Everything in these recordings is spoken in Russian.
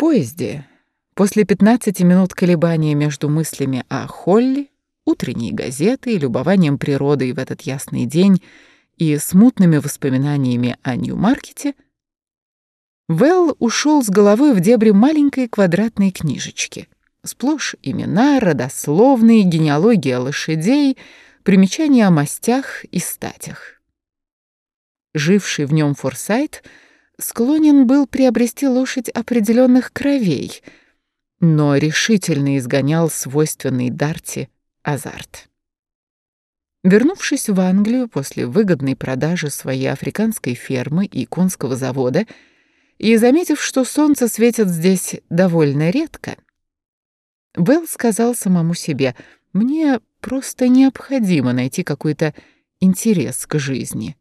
поезде, после 15 минут колебания между мыслями о Холли, утренней газеты любованием природой в этот ясный день и смутными воспоминаниями о Нью-Маркете, Вэл ушел с головой в дебри маленькой квадратной книжечки. Сплошь имена, родословные, генеалогия лошадей, примечания о мастях и статях. Живший в нем Форсайт склонен был приобрести лошадь определенных кровей, но решительно изгонял свойственный Дарти азарт. Вернувшись в Англию после выгодной продажи своей африканской фермы и конского завода и заметив, что солнце светит здесь довольно редко, Белл сказал самому себе, «Мне просто необходимо найти какой-то интерес к жизни,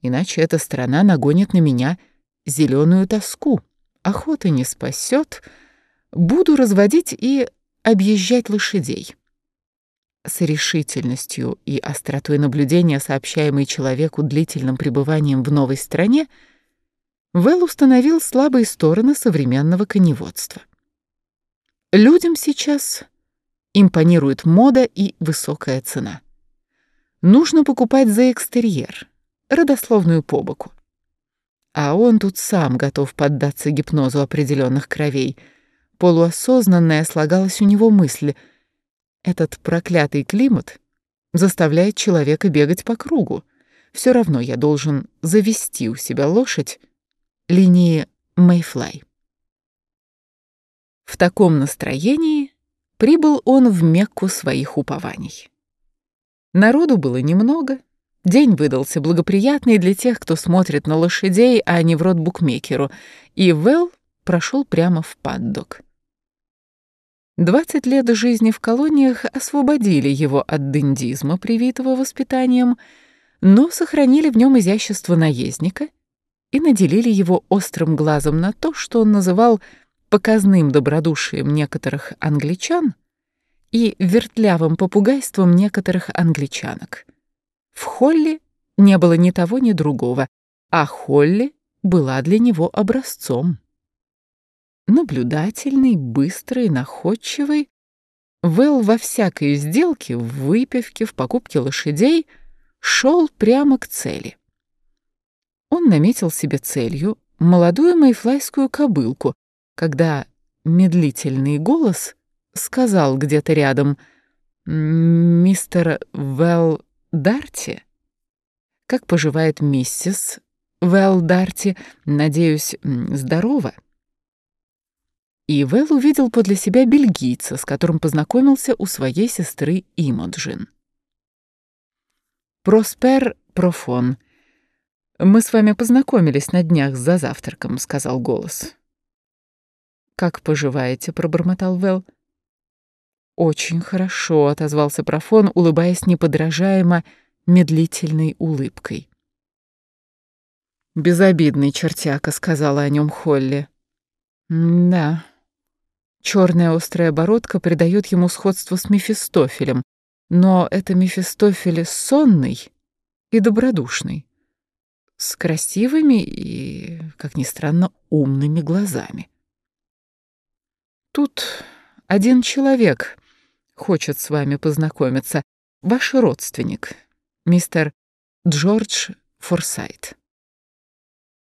иначе эта страна нагонит на меня зеленую тоску, охота не спасет, буду разводить и объезжать лошадей». С решительностью и остротой наблюдения, сообщаемой человеку длительным пребыванием в новой стране, Вэлл установил слабые стороны современного коневодства. Людям сейчас импонирует мода и высокая цена. Нужно покупать за экстерьер, родословную побоку. А он тут сам готов поддаться гипнозу определенных кровей. Полуосознанная слагалась у него мысль — этот проклятый климат заставляет человека бегать по кругу. Все равно я должен завести у себя лошадь линии Мэйфлай. В таком настроении прибыл он в Мекку своих упований. Народу было немного, день выдался благоприятный для тех, кто смотрит на лошадей, а не в рот букмекеру, и Вэл прошел прямо в паддок. Двадцать лет жизни в колониях освободили его от дендизма, привитого воспитанием, но сохранили в нем изящество наездника и наделили его острым глазом на то, что он называл показным добродушием некоторых англичан и вертлявым попугайством некоторых англичанок. В Холли не было ни того, ни другого, а Холли была для него образцом наблюдательный, быстрый, находчивый. Вэл во всякой сделке, в выпивке, в покупке лошадей шел прямо к цели. Он наметил себе целью молодую майфлайскую кобылку, когда медлительный голос сказал где-то рядом «Мистер Вэл Дарти?» «Как поживает миссис Вэл Дарти? Надеюсь, здорово?» и Вэл увидел подле себя бельгийца, с которым познакомился у своей сестры Имоджин. «Проспер Профон. Мы с вами познакомились на днях за завтраком», — сказал голос. «Как поживаете?» — пробормотал Вэл. «Очень хорошо», — отозвался Профон, улыбаясь неподражаемо медлительной улыбкой. «Безобидный чертяка», — сказала о нем Холли. «Да, Черная острая бородка придает ему сходство с Мефистофелем, но это Мефистофель сонный и добродушный, с красивыми и, как ни странно, умными глазами. Тут один человек хочет с вами познакомиться, ваш родственник, мистер Джордж Форсайт.